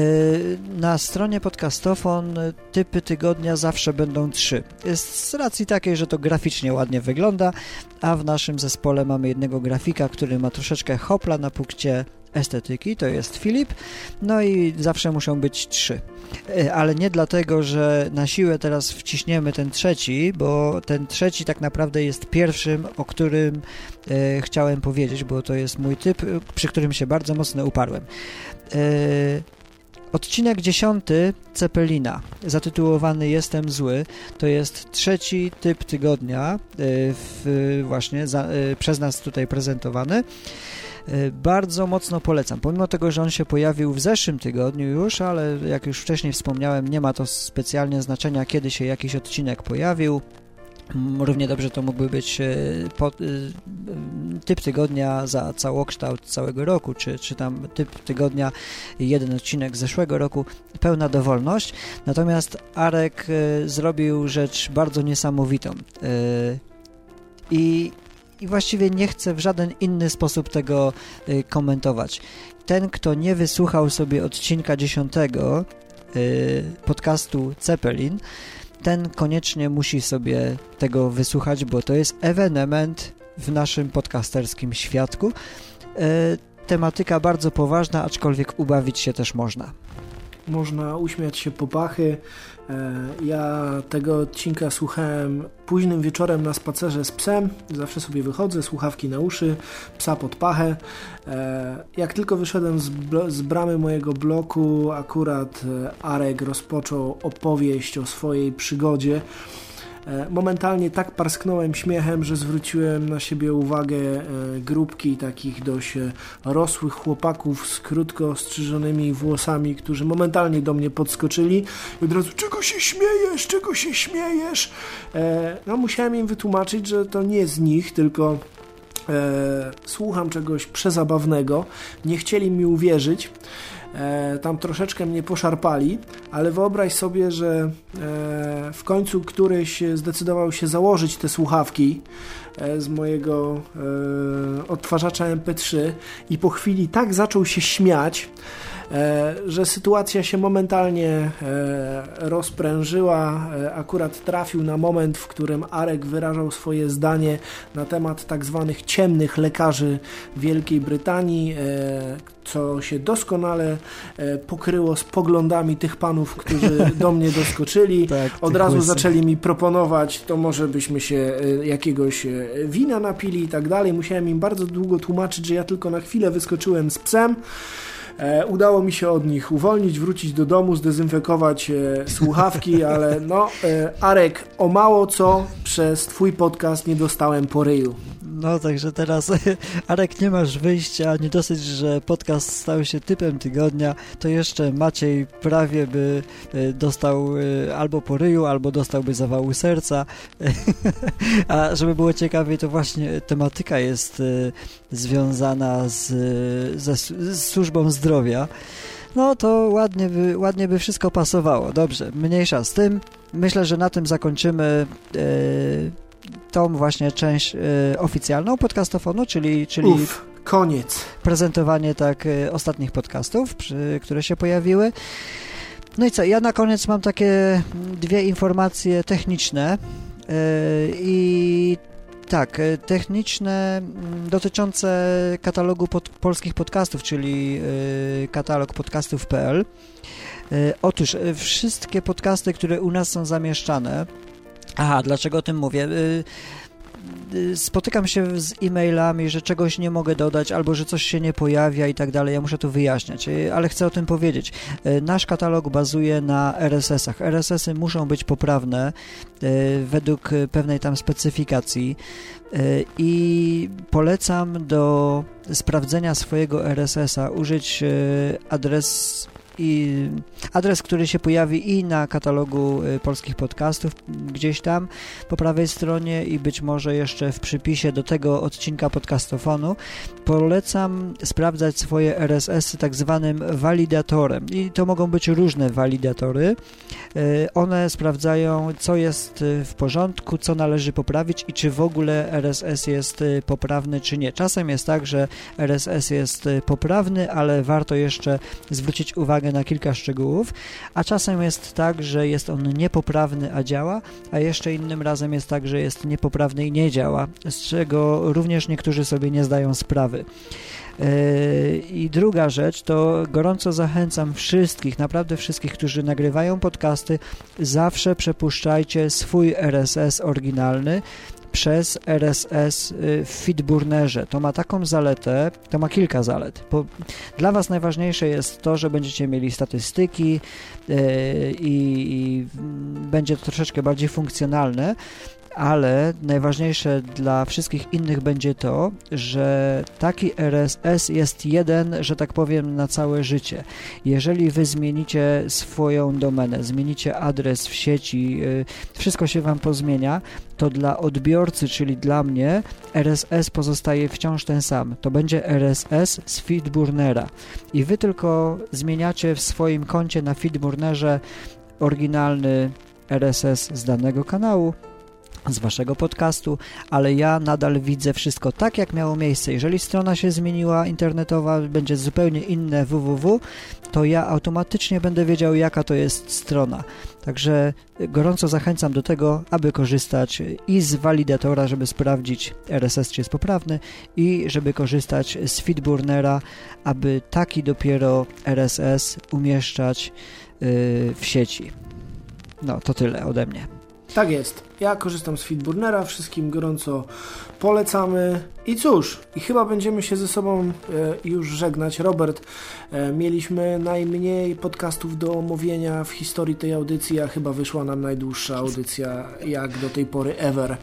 na stronie podcastofon typy tygodnia zawsze będą trzy. Z racji takiej, że to graficznie ładnie wygląda, a w naszym zespole mamy jednego grafika, który ma troszeczkę hopla na punkcie estetyki, to jest Filip, no i zawsze muszą być trzy. E, ale nie dlatego, że na siłę teraz wciśniemy ten trzeci, bo ten trzeci tak naprawdę jest pierwszym, o którym e, chciałem powiedzieć, bo to jest mój typ, przy którym się bardzo mocno uparłem. E, Odcinek dziesiąty Cepelina, zatytułowany Jestem zły, to jest trzeci typ tygodnia, w, właśnie za, przez nas tutaj prezentowany. E, bardzo mocno polecam. Pomimo tego, że on się pojawił w zeszłym tygodniu już, ale jak już wcześniej wspomniałem, nie ma to specjalnie znaczenia, kiedy się jakiś odcinek pojawił. Równie dobrze to mógłby być e, e, typ tygodnia za całokształt całego roku, czy, czy tam typ tygodnia jeden odcinek zeszłego roku, pełna dowolność. Natomiast Arek zrobił rzecz bardzo niesamowitą. I i właściwie nie chcę w żaden inny sposób tego y, komentować. Ten, kto nie wysłuchał sobie odcinka 10 y, podcastu Zeppelin, ten koniecznie musi sobie tego wysłuchać, bo to jest ewenement w naszym podcasterskim świadku. Y, tematyka bardzo poważna, aczkolwiek ubawić się też można. Można uśmiać się po pachy. E, ja tego odcinka słuchałem późnym wieczorem na spacerze z psem. Zawsze sobie wychodzę, słuchawki na uszy, psa pod pachę. E, jak tylko wyszedłem z, z bramy mojego bloku, akurat e, Arek rozpoczął opowieść o swojej przygodzie. E, momentalnie tak parsknąłem śmiechem, że zwróciłem na siebie uwagę e, grupki takich dość e, rosłych chłopaków z krótko ostrzyżonymi włosami, którzy momentalnie do mnie podskoczyli i od razu czego się śmiejesz, czego się śmiejesz? No musiałem im wytłumaczyć, że to nie z nich, tylko słucham czegoś przezabawnego. Nie chcieli mi uwierzyć e, tam troszeczkę mnie poszarpali, ale wyobraź sobie, że e, w końcu któryś zdecydował się założyć te słuchawki e, z mojego e, odtwarzacza MP3 i po chwili tak zaczął się śmiać, że sytuacja się momentalnie e, rozprężyła. E, akurat trafił na moment, w którym Arek wyrażał swoje zdanie na temat tak zwanych ciemnych lekarzy Wielkiej Brytanii, co się doskonale pokryło z poglądami tych panów, którzy do mnie doskoczyli. Tak, Od razu łysy. zaczęli mi proponować, to może byśmy się jakiegoś wina napili i tak dalej. Musiałem im bardzo długo tłumaczyć, że ja tylko na chwilę wyskoczyłem z psem. E, udało mi się od nich uwolnić, wrócić do domu, zdezynfekować e, słuchawki, ale no, e, Arek, o mało co przez Twój podcast nie dostałem po ryju. No, także teraz Arek, nie masz wyjścia, nie dosyć, że podcast stał się typem tygodnia, to jeszcze Maciej prawie by e, dostał e, albo po ryju, albo dostałby zawału serca. A żeby było ciekawiej, to właśnie tematyka jest e, związana z, ze, z służbą zdrowia. No to ładnie by, ładnie by wszystko pasowało. Dobrze, mniejsza z tym. Myślę, że na tym zakończymy tą właśnie część y, oficjalną podcastofonu, czyli, czyli Uf, koniec. prezentowanie tak y, ostatnich podcastów, przy, które się pojawiły. No i co, ja na koniec mam takie dwie informacje techniczne y, i tak, techniczne mm, dotyczące katalogu pod, polskich podcastów, czyli katalog podcastów.pl. Otóż wszystkie podcasty, które u nas są zamieszczane, Aha, dlaczego o tym mówię? Y, y, spotykam się z e-mailami, że czegoś nie mogę dodać, albo że coś się nie pojawia i tak dalej. Ja muszę to wyjaśniać, y, ale chcę o tym powiedzieć. Nasz katalog bazuje na RSS-ach. RSS-y muszą być poprawne według pewnej tam specyfikacji i polecam do sprawdzenia swojego RSS-a użyć adres i adres, który się pojawi i na katalogu y, polskich podcastów gdzieś tam po prawej stronie i być może jeszcze w przypisie do tego odcinka podcastofonu. Polecam sprawdzać swoje RSS tak zwanym walidatorem i to mogą być różne walidatory. Y, one sprawdzają, co jest y, w porządku, co należy poprawić i czy w ogóle RSS jest poprawny, czy nie. Czasem jest tak, że RSS jest poprawny, ale warto jeszcze zwrócić uwagę na kilka szczegółów, a czasem jest tak, że jest on niepoprawny, a działa, a jeszcze innym razem jest tak, że jest niepoprawny i nie działa, z czego również niektórzy sobie nie zdają sprawy. Yy, I druga rzecz to gorąco zachęcam wszystkich, naprawdę wszystkich, którzy nagrywają podcasty, zawsze przepuszczajcie swój RSS oryginalny przez RSS y, w Feedburnerze. To ma taką zaletę, to ma kilka zalet. Bo dla Was najważniejsze jest to, że będziecie mieli statystyki y, i będzie to troszeczkę bardziej funkcjonalne, ale najważniejsze dla wszystkich innych będzie to, że taki RSS jest jeden, że tak powiem, na całe życie. Jeżeli wy zmienicie swoją domenę, zmienicie adres w sieci, y, wszystko się wam pozmienia, to dla odbiorcy, czyli dla mnie, RSS pozostaje wciąż ten sam. To będzie RSS z Feedburnera. I wy tylko zmieniacie w swoim koncie na Feedburnerze oryginalny RSS z danego kanału z waszego podcastu, ale ja nadal widzę wszystko tak, jak miało miejsce. Jeżeli strona się zmieniła internetowa, będzie zupełnie inne www, to ja automatycznie będę wiedział, jaka to jest strona. Także gorąco zachęcam do tego, aby korzystać i z walidatora, żeby sprawdzić RSS, czy jest poprawny, i żeby korzystać z Feedburnera, aby taki dopiero RSS umieszczać yy, w sieci. No, to tyle ode mnie. Tak jest. Ja korzystam z Feedburnera, wszystkim gorąco polecamy. I cóż, i chyba będziemy się ze sobą e, już żegnać. Robert, e, mieliśmy najmniej podcastów do omówienia w historii tej audycji, a chyba wyszła nam najdłuższa audycja jak do tej pory ever.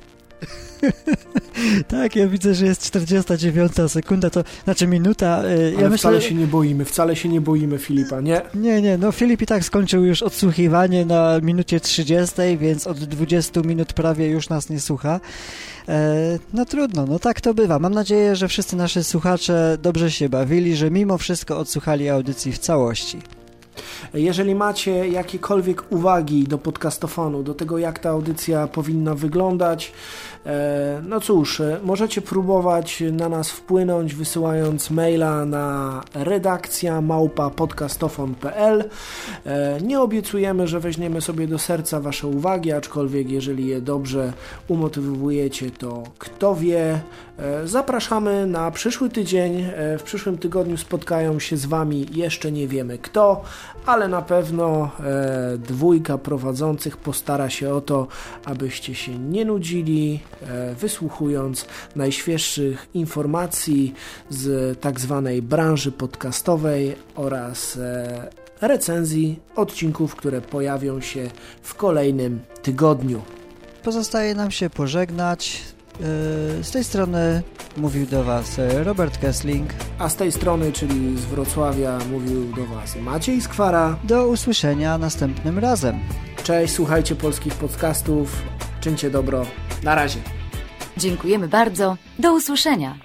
tak, ja widzę, że jest 49 sekunda, to znaczy minuta. Y, ja Ale myślę... wcale się nie boimy, wcale się nie boimy Filipa, nie? Nie, nie, no Filip i tak skończył już odsłuchiwanie na minucie 30, więc od 20 minut prawie już nas nie słucha. E, no trudno, no tak to bywa. Mam nadzieję, że wszyscy nasi słuchacze dobrze się bawili, że mimo wszystko odsłuchali audycji w całości. Jeżeli macie jakiekolwiek uwagi do podcastofonu, do tego jak ta audycja powinna wyglądać, no cóż, e, możecie próbować na nas wpłynąć wysyłając maila na redakcja małpa podcastofon.pl. E, nie obiecujemy, że weźmiemy sobie do serca Wasze uwagi, aczkolwiek jeżeli je dobrze umotywujecie, to kto wie. Zapraszamy na przyszły tydzień. W przyszłym tygodniu spotkają się z Wami jeszcze nie wiemy kto, ale na pewno e, dwójka prowadzących postara się o to, abyście się nie nudzili, e, wysłuchując najświeższych informacji z tak zwanej branży podcastowej oraz e, recenzji odcinków, które pojawią się w kolejnym tygodniu. Pozostaje nam się pożegnać. E, z tej strony mówił do Was Robert Kessling. A z tej strony, czyli z Wrocławia, mówił do Was Maciej Skwara. Do usłyszenia następnym razem. Cześć, słuchajcie polskich podcastów. Czyńcie dobro. Na razie. Dziękujemy bardzo. Do usłyszenia.